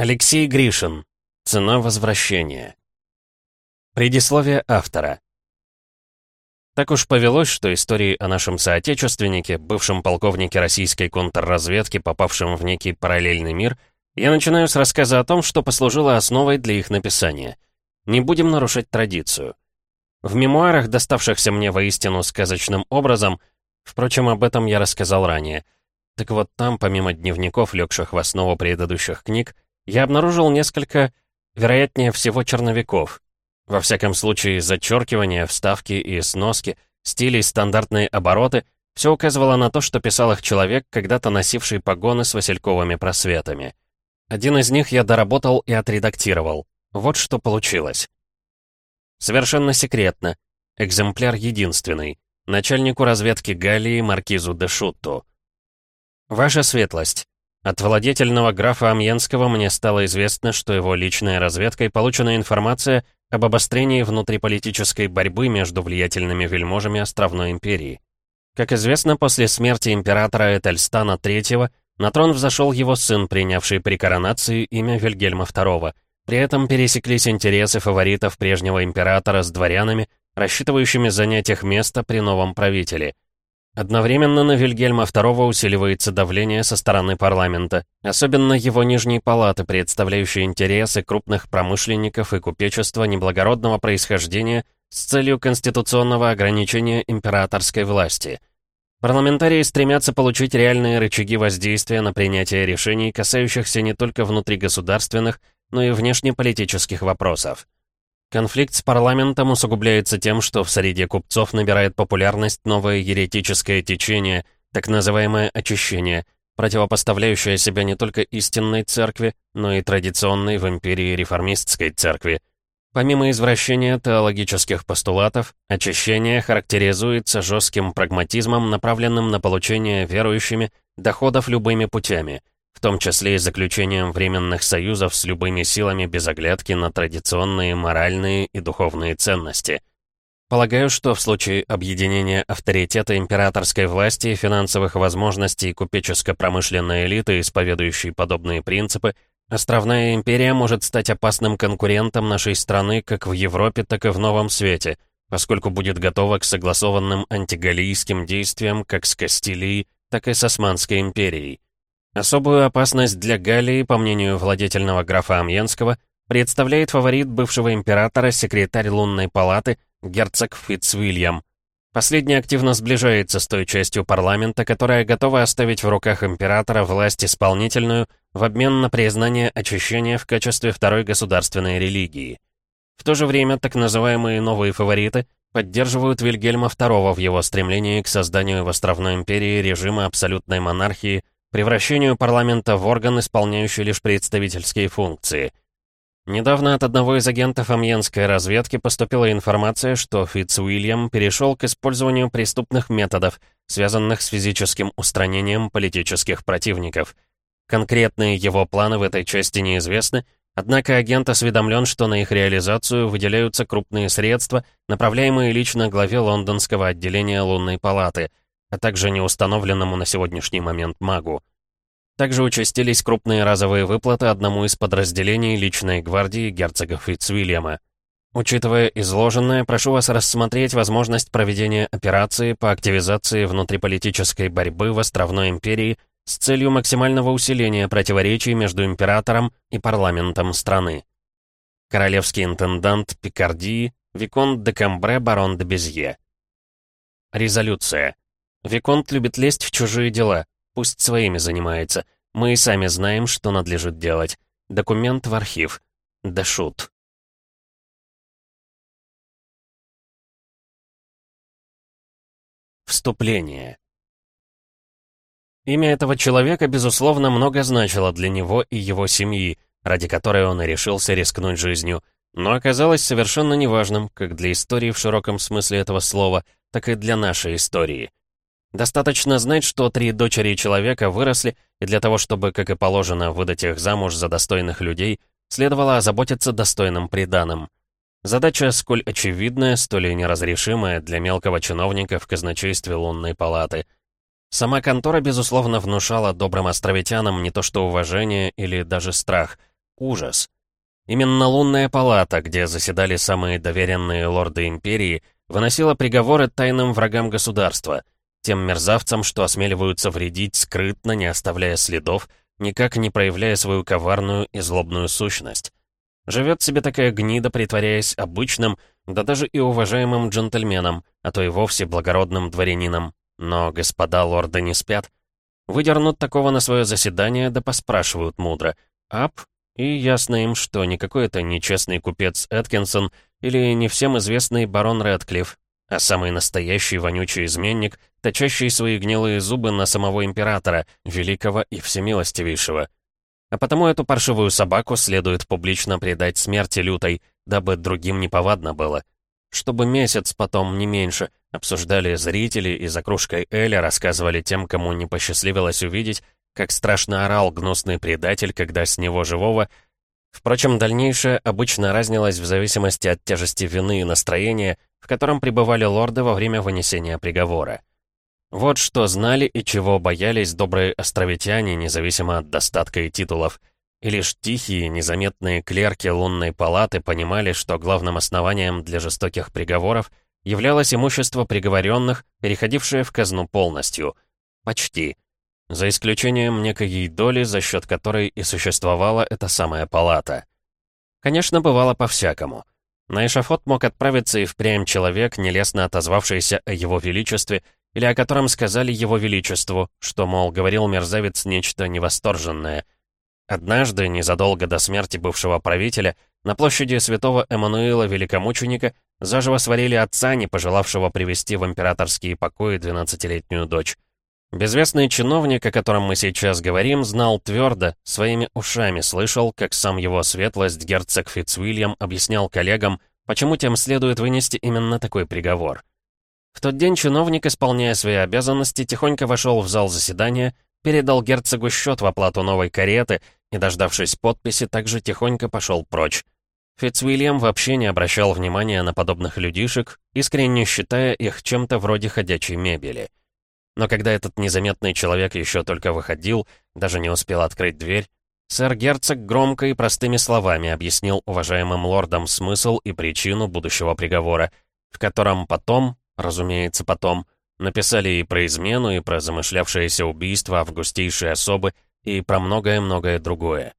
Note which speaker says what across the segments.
Speaker 1: Алексей Гришин. Цена возвращения. Предисловие автора. Так уж повелось, что истории о нашем соотечественнике, бывшем полковнике российской контрразведки, попавшем в некий параллельный мир, я начинаю с рассказа о том, что послужило основой для их написания. Не будем нарушать традицию. В мемуарах, доставшихся мне воистину сказочным образом, впрочем, об этом я рассказал ранее, так вот там, помимо дневников, легших в основу предыдущих книг, я обнаружил несколько, вероятнее всего, черновиков. Во всяком случае, зачеркивания, вставки и сноски, стили, стандартные обороты — все указывало на то, что писал их человек, когда-то носивший погоны с васильковыми просветами. Один из них я доработал и отредактировал. Вот что получилось. Совершенно секретно. Экземпляр единственный. Начальнику разведки Галлии Маркизу де Шутту. Ваша светлость. От владетельного графа Амьенского мне стало известно, что его личной разведкой получена информация об обострении внутриполитической борьбы между влиятельными вельможами Островной империи. Как известно, после смерти императора Этельстана III на трон взошел его сын, принявший при коронации имя Вильгельма II. При этом пересеклись интересы фаворитов прежнего императора с дворянами, рассчитывающими занять их место при новом правителе – Одновременно на Вильгельма II усиливается давление со стороны парламента, особенно его нижней палаты, представляющей интересы крупных промышленников и купечества неблагородного происхождения с целью конституционного ограничения императорской власти. Парламентарии стремятся получить реальные рычаги воздействия на принятие решений, касающихся не только внутригосударственных, но и внешнеполитических вопросов. Конфликт с парламентом усугубляется тем, что в среде купцов набирает популярность новое еретическое течение, так называемое очищение, противопоставляющее себя не только истинной церкви, но и традиционной в империи реформистской церкви. Помимо извращения теологических постулатов, очищение характеризуется жестким прагматизмом, направленным на получение верующими доходов любыми путями – в том числе и заключением временных союзов с любыми силами без оглядки на традиционные моральные и духовные ценности. Полагаю, что в случае объединения авторитета императорской власти финансовых возможностей купеческо-промышленной элиты, исповедующей подобные принципы, Островная империя может стать опасным конкурентом нашей страны как в Европе, так и в Новом Свете, поскольку будет готова к согласованным антигалийским действиям как с Кастилией, так и с Османской империей. Особую опасность для Галлии, по мнению владетельного графа Амьенского, представляет фаворит бывшего императора, секретарь лунной палаты, герцог Фитцвильям. Последний активно сближается с той частью парламента, которая готова оставить в руках императора власть исполнительную в обмен на признание очищения в качестве второй государственной религии. В то же время так называемые новые фавориты поддерживают Вильгельма II в его стремлении к созданию в островной империи режима абсолютной монархии – превращению парламента в орган, исполняющий лишь представительские функции. Недавно от одного из агентов амьенской разведки поступила информация, что Фитц Уильям перешел к использованию преступных методов, связанных с физическим устранением политических противников. Конкретные его планы в этой части неизвестны, однако агент осведомлен, что на их реализацию выделяются крупные средства, направляемые лично главе лондонского отделения лунной палаты — а также неустановленному на сегодняшний момент магу. Также участились крупные разовые выплаты одному из подразделений личной гвардии герцога Фитцвильяма. Учитывая изложенное, прошу вас рассмотреть возможность проведения операции по активизации внутриполитической борьбы в Островной империи с целью максимального усиления противоречий между императором и парламентом страны. Королевский интендант Пикардии, Виконт де Камбре, барон де Безье. Резолюция. Виконт любит лезть в чужие дела. Пусть своими занимается. Мы и сами знаем, что надлежит делать. Документ в архив. Да шут. Вступление. Имя этого человека, безусловно, много значило для него и его семьи, ради которой он и решился рискнуть жизнью, но оказалось совершенно неважным, как для истории в широком смысле этого слова, так и для нашей истории. Достаточно знать, что три дочери человека выросли, и для того, чтобы, как и положено, выдать их замуж за достойных людей, следовало озаботиться достойным приданым. Задача сколь очевидная, столь и неразрешимая для мелкого чиновника в казначействе лунной палаты. Сама контора, безусловно, внушала добрым островитянам не то что уважение или даже страх. ужас. Именно лунная палата, где заседали самые доверенные лорды Империи, выносила приговоры тайным врагам государства, тем мерзавцам, что осмеливаются вредить скрытно, не оставляя следов, никак не проявляя свою коварную и злобную сущность. Живет себе такая гнида, притворяясь обычным, да даже и уважаемым джентльменом, а то и вовсе благородным дворянином. Но господа лорды не спят. Выдернут такого на свое заседание, да поспрашивают мудро. Ап, и ясно им, что никакой это нечестный купец Эткинсон или не всем известный барон Рэдклифф, а самый настоящий вонючий изменник, точащий свои гнилые зубы на самого императора, великого и всемилостивейшего. А потому эту паршивую собаку следует публично предать смерти лютой, дабы другим неповадно было. Чтобы месяц потом, не меньше, обсуждали зрители и за кружкой Эля рассказывали тем, кому не посчастливилось увидеть, как страшно орал гнусный предатель, когда с него живого... Впрочем, дальнейшее обычно разнилось в зависимости от тяжести вины и настроения, в котором пребывали лорды во время вынесения приговора. Вот что знали и чего боялись добрые островитяне, независимо от достатка и титулов. И лишь тихие, незаметные клерки лунной палаты понимали, что главным основанием для жестоких приговоров являлось имущество приговоренных, переходившее в казну полностью. Почти. За исключением некой доли, за счет которой и существовала эта самая палата. Конечно, бывало по-всякому. На эшафот мог отправиться и впрямь человек, нелестно отозвавшийся о его величестве, или о котором сказали его величеству, что, мол, говорил мерзавец нечто невосторженное. Однажды, незадолго до смерти бывшего правителя, на площади святого Эммануила Великомученика заживо сварили отца, не пожелавшего привести в императорские покои двенадцатилетнюю дочь. Безвестный чиновник, о котором мы сейчас говорим, знал твердо, своими ушами слышал, как сам его светлость герцог Фитцвильям объяснял коллегам, почему тем следует вынести именно такой приговор. В тот день чиновник, исполняя свои обязанности, тихонько вошел в зал заседания, передал герцогу счет в оплату новой кареты и, дождавшись подписи, также тихонько пошел прочь. Фитцвильям вообще не обращал внимания на подобных людишек, искренне считая их чем-то вроде ходячей мебели. Но когда этот незаметный человек еще только выходил, даже не успел открыть дверь, сэр Герцог громко и простыми словами объяснил уважаемым лордам смысл и причину будущего приговора, в котором потом, Разумеется, потом. Написали и про измену, и про замышлявшееся убийство августейшей особы, и про многое-многое другое.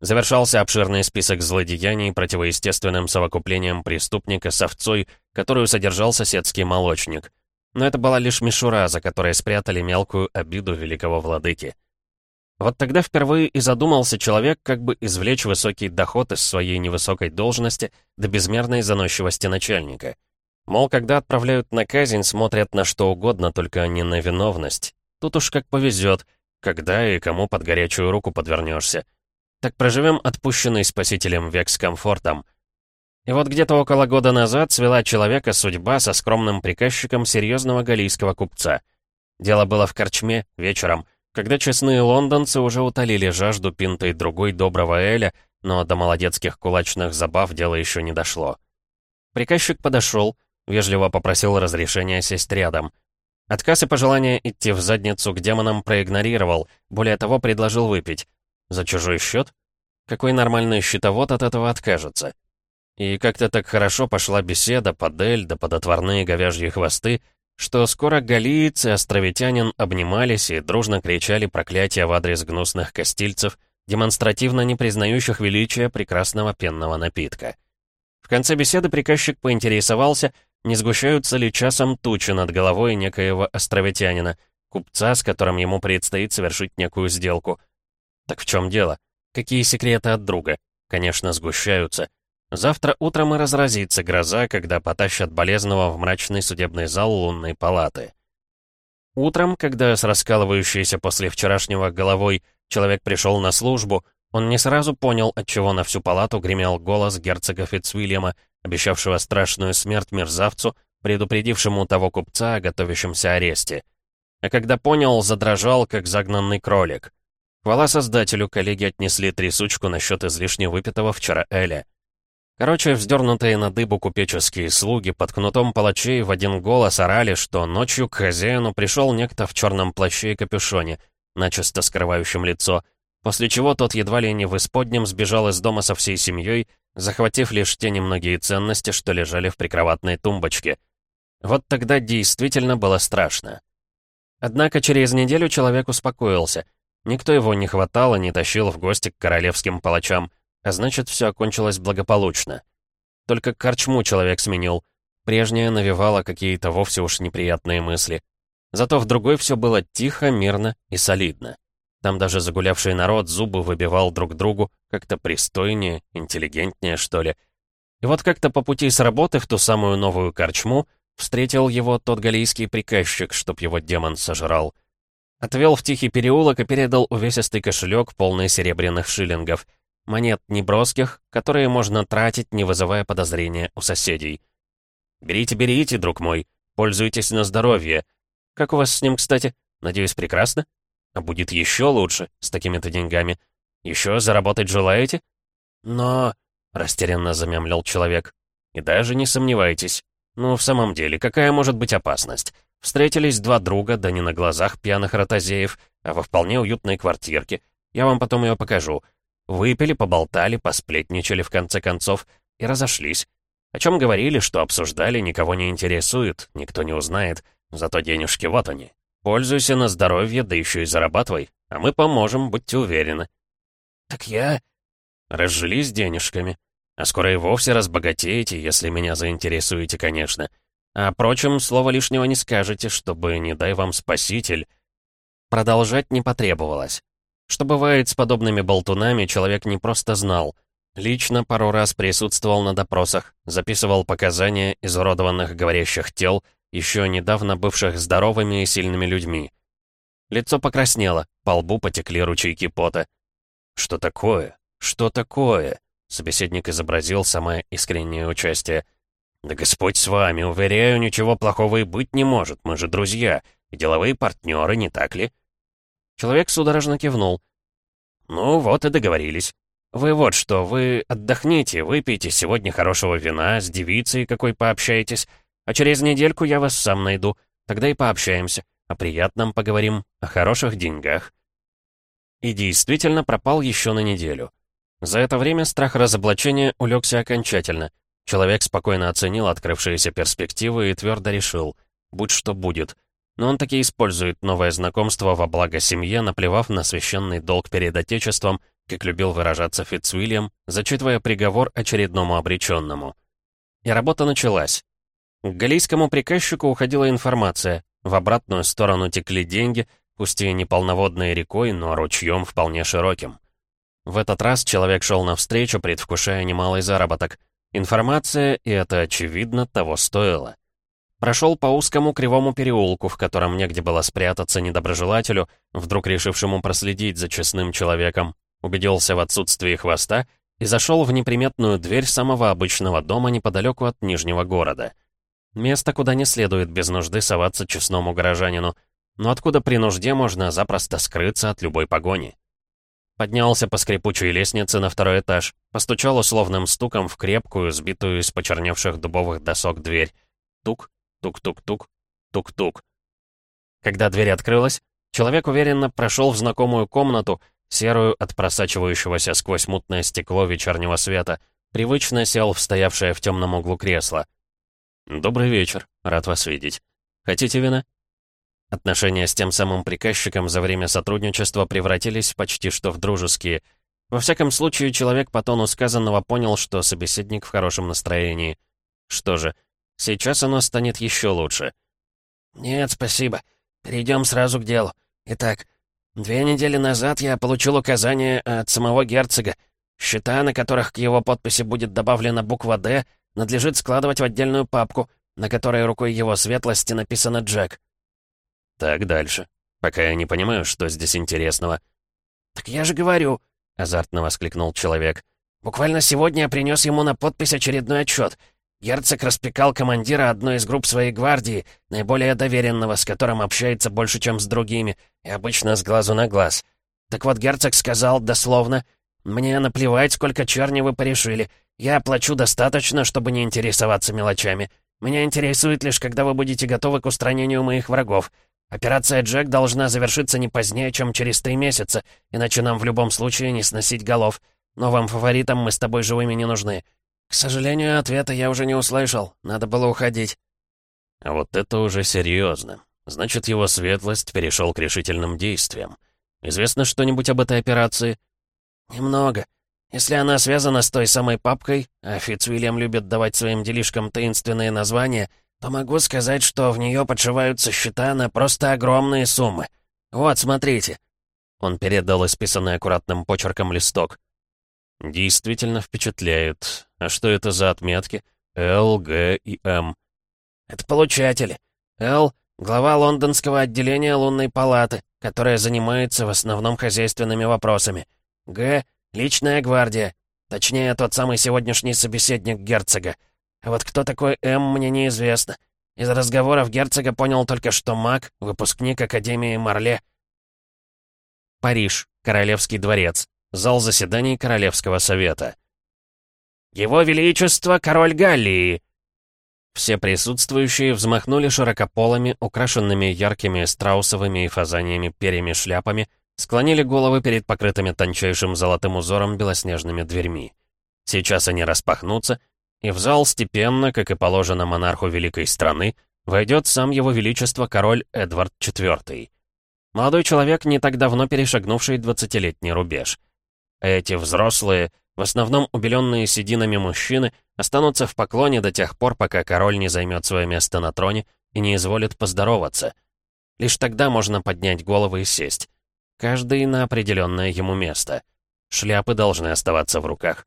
Speaker 1: Завершался обширный список злодеяний противоестественным совокуплением преступника с овцой, которую содержал соседский молочник. Но это была лишь мишура, за которой спрятали мелкую обиду великого владыки. Вот тогда впервые и задумался человек, как бы извлечь высокий доход из своей невысокой должности до безмерной заносчивости начальника — Мол, когда отправляют на казнь, смотрят на что угодно, только не на виновность. Тут уж как повезет, когда и кому под горячую руку подвернешься. Так проживем отпущенный спасителем век с комфортом. И вот где-то около года назад свела человека судьба со скромным приказчиком серьезного галийского купца. Дело было в корчме, вечером, когда честные лондонцы уже утолили жажду пинтой другой доброго Эля, но до молодецких кулачных забав дело еще не дошло. Приказчик подошел, Вежливо попросил разрешения сесть рядом. Отказ и пожелание идти в задницу к демонам проигнорировал, более того, предложил выпить. За чужой счет? Какой нормальный счетовод от этого откажется? И как-то так хорошо пошла беседа под эль да под отварные говяжьи хвосты, что скоро галиец и островитянин обнимались и дружно кричали проклятия в адрес гнусных костильцев, демонстративно не признающих величия прекрасного пенного напитка. В конце беседы приказчик поинтересовался, не сгущаются ли часом тучи над головой некоего островитянина, купца, с которым ему предстоит совершить некую сделку? Так в чем дело? Какие секреты от друга? Конечно, сгущаются. Завтра утром и разразится гроза, когда потащат болезного в мрачный судебный зал лунной палаты. Утром, когда с раскалывающейся после вчерашнего головой человек пришел на службу, он не сразу понял, отчего на всю палату гремел голос герцога Фитцвильяма, обещавшего страшную смерть мерзавцу, предупредившему того купца о готовящемся аресте. А когда понял, задрожал, как загнанный кролик. Хвала создателю, коллеги отнесли трясучку насчет излишне выпитого вчера Эля. Короче, вздернутые на дыбу купеческие слуги под кнутом палачей в один голос орали, что ночью к хозяину пришел некто в черном плаще и капюшоне, начисто скрывающем лицо, после чего тот едва ли не в исподнем сбежал из дома со всей семьей, захватив лишь те немногие ценности, что лежали в прикроватной тумбочке. Вот тогда действительно было страшно. Однако через неделю человек успокоился. Никто его не хватал и не тащил в гости к королевским палачам, а значит, все окончилось благополучно. Только корчму человек сменил. Прежняя навевала какие-то вовсе уж неприятные мысли. Зато в другой все было тихо, мирно и солидно. Там даже загулявший народ зубы выбивал друг другу, как-то пристойнее, интеллигентнее, что ли. И вот как-то по пути с работы в ту самую новую корчму встретил его тот галийский приказчик, чтоб его демон сожрал. Отвел в тихий переулок и передал увесистый кошелек, полный серебряных шиллингов. Монет неброских, которые можно тратить, не вызывая подозрения у соседей. «Берите, берите, друг мой, пользуйтесь на здоровье. Как у вас с ним, кстати? Надеюсь, прекрасно?» А будет еще лучше, с такими-то деньгами. Еще заработать желаете? Но... Растерянно замямлил человек. И даже не сомневайтесь. Ну, в самом деле, какая может быть опасность? Встретились два друга, да не на глазах пьяных ротозеев, а во вполне уютной квартирке. Я вам потом ее покажу. Выпили, поболтали, посплетничали в конце концов и разошлись. О чем говорили, что обсуждали, никого не интересует, никто не узнает. Зато денежки вот они. Пользуйся на здоровье, да еще и зарабатывай. А мы поможем, будьте уверены». «Так я...» «Разжились денежками. А скоро и вовсе разбогатеете, если меня заинтересуете, конечно. А, впрочем, слова лишнего не скажете, чтобы, не дай вам спаситель...» Продолжать не потребовалось. Что бывает с подобными болтунами, человек не просто знал. Лично пару раз присутствовал на допросах, записывал показания изуродованных говорящих тел, еще недавно бывших здоровыми и сильными людьми. Лицо покраснело, по лбу потекли ручейки пота. «Что такое? Что такое?» Собеседник изобразил самое искреннее участие. «Да Господь с вами, уверяю, ничего плохого и быть не может, мы же друзья, и деловые партнеры, не так ли?» Человек судорожно кивнул. «Ну вот и договорились. Вы вот что, вы отдохните, выпейте сегодня хорошего вина, с девицей какой пообщаетесь, а через недельку я вас сам найду. Тогда и пообщаемся. О приятном поговорим, о хороших деньгах». И действительно пропал еще на неделю. За это время страх разоблачения улегся окончательно. Человек спокойно оценил открывшиеся перспективы и твердо решил, будь что будет. Но он таки использует новое знакомство во благо семье, наплевав на священный долг перед Отечеством, как любил выражаться Фитцуильям, зачитывая приговор очередному обреченному. И работа началась. К галийскому приказчику уходила информация, в обратную сторону текли деньги, пусть и не полноводной рекой, но ручьем вполне широким. В этот раз человек шел навстречу, предвкушая немалый заработок. Информация, и это очевидно, того стоило. Прошел по узкому кривому переулку, в котором негде было спрятаться недоброжелателю, вдруг решившему проследить за честным человеком, убедился в отсутствии хвоста и зашел в неприметную дверь самого обычного дома неподалеку от Нижнего города. Место, куда не следует без нужды соваться честному горожанину, но откуда при нужде можно запросто скрыться от любой погони. Поднялся по скрипучей лестнице на второй этаж, постучал условным стуком в крепкую, сбитую из почерневших дубовых досок дверь. Тук, тук-тук-тук, тук-тук. Когда дверь открылась, человек уверенно прошел в знакомую комнату, серую от просачивающегося сквозь мутное стекло вечернего света, привычно сел в стоявшее в темном углу кресло — «Добрый вечер. Рад вас видеть. Хотите вина?» Отношения с тем самым приказчиком за время сотрудничества превратились почти что в дружеские. Во всяком случае, человек по тону сказанного понял, что собеседник в хорошем настроении. Что же, сейчас оно станет еще лучше. «Нет, спасибо. Перейдем сразу к делу. Итак, две недели назад я получил указание от самого герцога. Счета, на которых к его подписи будет добавлена буква «Д», надлежит складывать в отдельную папку, на которой рукой его светлости написано «Джек». Так дальше. Пока я не понимаю, что здесь интересного. «Так я же говорю», — азартно воскликнул человек. «Буквально сегодня я принес ему на подпись очередной отчет. Герцог распекал командира одной из групп своей гвардии, наиболее доверенного, с которым общается больше, чем с другими, и обычно с глазу на глаз. Так вот, герцог сказал дословно, «Мне наплевать, сколько черни вы порешили. Я плачу достаточно, чтобы не интересоваться мелочами. Меня интересует лишь, когда вы будете готовы к устранению моих врагов.
Speaker 2: Операция «Джек» должна завершиться не позднее, чем через три месяца, иначе нам в любом случае не сносить голов. Новым фаворитам мы с тобой живыми не нужны. К сожалению, ответа я уже не услышал. Надо было уходить».
Speaker 1: А вот это уже серьезно. Значит, его светлость перешел к решительным действиям. Известно что-нибудь об этой операции?
Speaker 2: Немного. Если она связана с той самой папкой, а Фицвильям любит давать своим делишкам таинственные названия — то могу сказать, что в нее подшиваются счета на просто огромные суммы. Вот, смотрите».
Speaker 1: Он передал исписанный аккуратным почерком листок. «Действительно впечатляют. А что это за отметки? Л, Г и М?»
Speaker 2: «Это получатели. Л — глава лондонского отделения лунной палаты, которая занимается в основном хозяйственными вопросами. Г — личная гвардия. Точнее, тот самый сегодняшний собеседник герцога. А вот кто такой М, мне неизвестно. Из разговоров герцога понял только, что маг, выпускник Академии Марле.
Speaker 1: Париж, Королевский дворец, зал заседаний Королевского совета.
Speaker 2: «Его Величество, король Галлии!»
Speaker 1: Все присутствующие взмахнули широкополыми, украшенными яркими страусовыми и фазаниями перьями шляпами, склонили головы перед покрытыми тончайшим золотым узором белоснежными дверьми. Сейчас они распахнутся, и в зал степенно, как и положено монарху великой страны, войдет сам его величество король Эдвард IV. Молодой человек, не так давно перешагнувший двадцатилетний рубеж. Эти взрослые, в основном убеленные сединами мужчины, останутся в поклоне до тех пор, пока король не займет свое место на троне и не изволит поздороваться. Лишь тогда можно поднять головы и сесть. Каждый на определенное ему место. Шляпы должны оставаться в руках.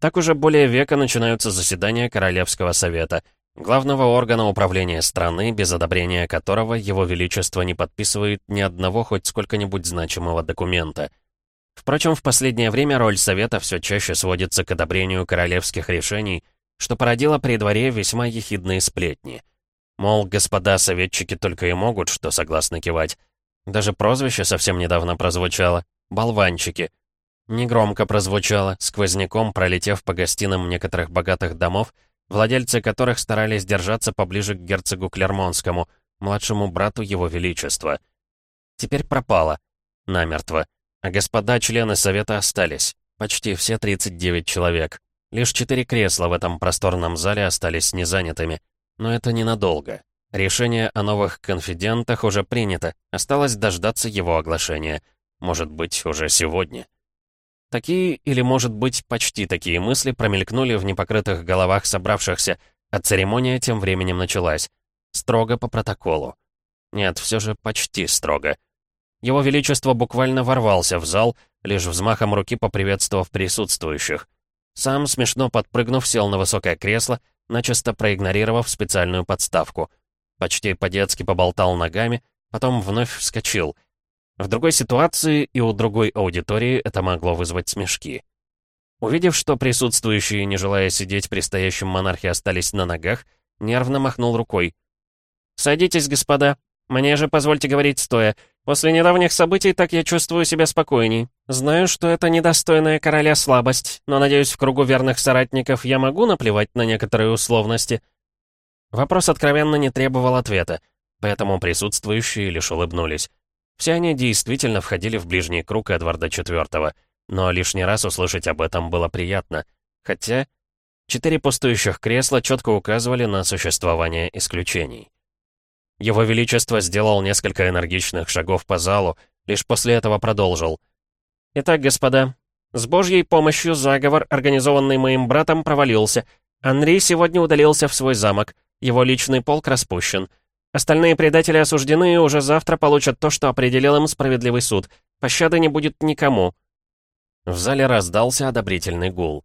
Speaker 1: Так уже более века начинаются заседания Королевского совета, главного органа управления страны, без одобрения которого Его Величество не подписывает ни одного хоть сколько-нибудь значимого документа. Впрочем, в последнее время роль Совета все чаще сводится к одобрению королевских решений, что породило при дворе весьма ехидные сплетни. Мол, господа советчики только и могут, что согласно кивать. Даже прозвище совсем недавно прозвучало — «болванчики», Негромко прозвучало, сквозняком пролетев по гостиным некоторых богатых домов, владельцы которых старались держаться поближе к герцогу Клермонскому, младшему брату его величества. Теперь пропало. Намертво. А господа члены совета остались. Почти все 39 человек. Лишь четыре кресла в этом просторном зале остались незанятыми. Но это ненадолго. Решение о новых конфидентах уже принято. Осталось дождаться его оглашения. Может быть, уже сегодня. Такие, или, может быть, почти такие мысли промелькнули в непокрытых головах собравшихся, а церемония тем временем началась. Строго по протоколу. Нет, все же почти строго. Его Величество буквально ворвался в зал, лишь взмахом руки поприветствовав присутствующих. Сам, смешно подпрыгнув, сел на высокое кресло, начисто проигнорировав специальную подставку. Почти по-детски поболтал ногами, потом вновь вскочил — в другой ситуации и у другой аудитории это могло вызвать смешки. Увидев, что присутствующие, не желая сидеть при стоящем монархе, остались на ногах, нервно махнул рукой. «Садитесь, господа. Мне же позвольте говорить стоя. После недавних событий так я чувствую себя спокойней. Знаю, что это недостойная короля слабость, но, надеюсь, в кругу верных соратников я могу наплевать на некоторые условности». Вопрос откровенно не требовал ответа, поэтому присутствующие лишь улыбнулись. Все они действительно входили в ближний круг Эдварда IV, но лишний раз услышать об этом было приятно. Хотя четыре пустующих кресла четко указывали на существование исключений. Его Величество сделал несколько энергичных шагов по залу, лишь после этого продолжил. «Итак, господа, с Божьей помощью заговор, организованный моим братом, провалился. Анри сегодня удалился в свой замок. Его личный полк распущен. Остальные предатели осуждены и уже завтра получат то, что определил им справедливый суд. Пощады не будет никому». В зале раздался одобрительный гул.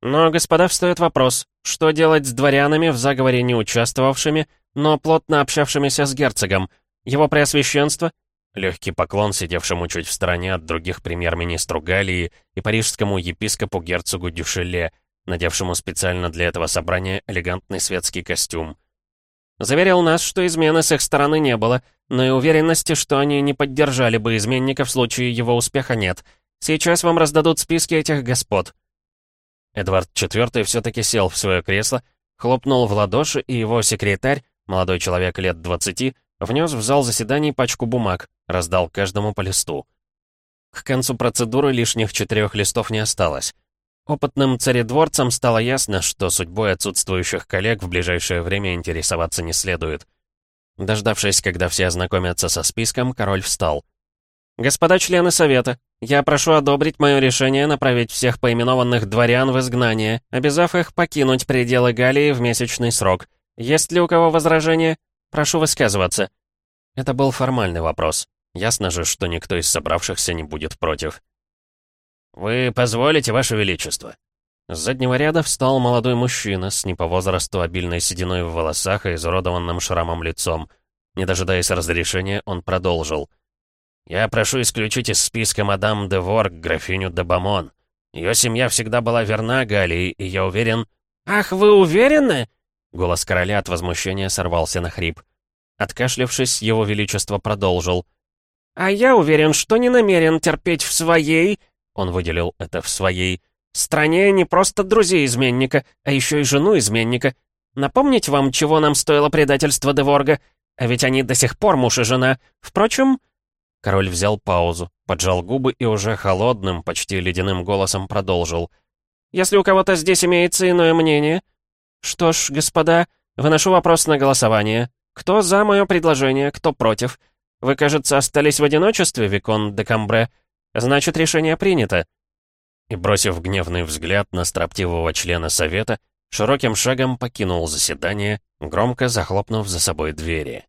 Speaker 1: «Но, господа, встает вопрос, что делать с дворянами, в заговоре не участвовавшими, но плотно общавшимися с герцогом? Его преосвященство?» Легкий поклон сидевшему чуть в стороне от других премьер-министру Галлии и парижскому епископу герцогу Дюшеле, надевшему специально для этого собрания элегантный светский костюм. Заверил нас, что измены с их стороны не было, но и уверенности, что они не поддержали бы изменника в случае его успеха нет. Сейчас вам раздадут списки этих господ». Эдвард IV все-таки сел в свое кресло, хлопнул в ладоши, и его секретарь, молодой человек лет 20, Внес в зал заседаний пачку бумаг, раздал каждому по листу. К концу процедуры лишних четырех листов не осталось. Опытным царедворцам стало ясно, что судьбой отсутствующих коллег в ближайшее время интересоваться не следует. Дождавшись, когда все ознакомятся со списком, король встал. «Господа члены Совета, я прошу одобрить мое решение направить всех поименованных дворян в изгнание, обязав их покинуть пределы Галлии в месячный срок. Есть ли у кого возражения? Прошу высказываться». Это был формальный вопрос. Ясно же, что никто из собравшихся не будет против.
Speaker 2: «Вы позволите, Ваше Величество?»
Speaker 1: С заднего ряда встал молодой мужчина с не по возрасту обильной сединой в волосах и изуродованным шрамом лицом. Не дожидаясь разрешения, он продолжил. «Я прошу исключить из списка мадам де Ворг графиню де Бамон. Ее семья всегда была верна Галии, и я уверен...»
Speaker 3: «Ах, вы уверены?»
Speaker 1: Голос короля от возмущения сорвался на хрип. Откашлявшись, его величество продолжил.
Speaker 3: «А я уверен, что не намерен терпеть в своей
Speaker 1: он выделил это в своей
Speaker 3: стране не просто друзей изменника, а еще и жену изменника. Напомнить вам, чего нам стоило предательство Деворга? А ведь они до сих пор муж и жена. Впрочем...»
Speaker 1: Король взял паузу, поджал губы и уже холодным, почти ледяным голосом продолжил.
Speaker 3: «Если у кого-то здесь имеется иное мнение...» «Что ж, господа, выношу вопрос на голосование. Кто за мое предложение, кто против? Вы, кажется, остались в одиночестве, Викон де Камбре?» Значит, решение принято».
Speaker 1: И, бросив гневный взгляд на строптивого члена совета, широким шагом покинул заседание, громко захлопнув за собой двери.